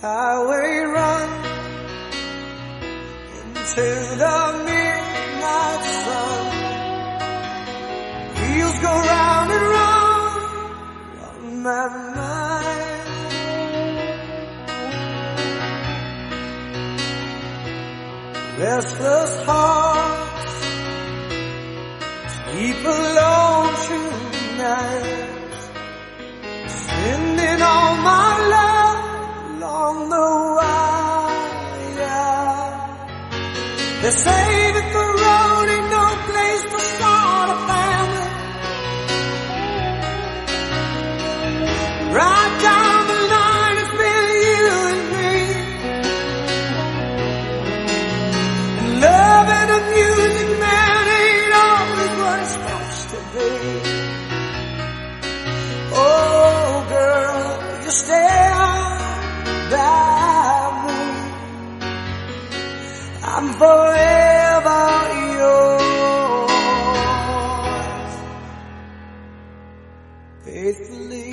highway run into the midnight sun. Wheels go round and round on my mind. Restless hearts sleep alone. They say that the road ain't no place to start a family. Right down the line, it's been you and me. And love and music, man, ain't always what it's supposed to be. I'm forever yours. Faithfully.